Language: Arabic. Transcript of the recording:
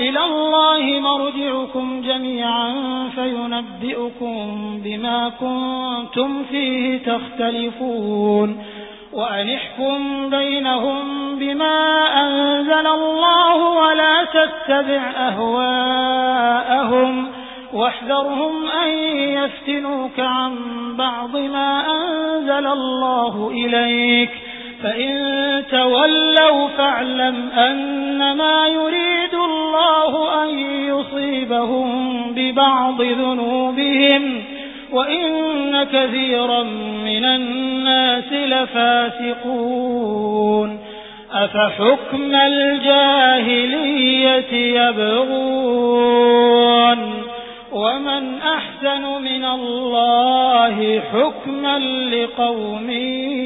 إلى الله مرجعكم جميعا فينبئكم بما كنتم فيه تختلفون. وأنحكم بينهم بما أنزل الله ولا تتبع أهواءهم. واحذرهم أن يفتنوك عن بعض ما أنزل الله إليك. فإن تولوا فاعلم أنما يريد الله أن يصيبهم ببعض ذنوبهم وإن كثيرا من الناس لفاسقون أفحكم الجاهلية يبغون ومن أحسن من الله حكما لقوم يوقنون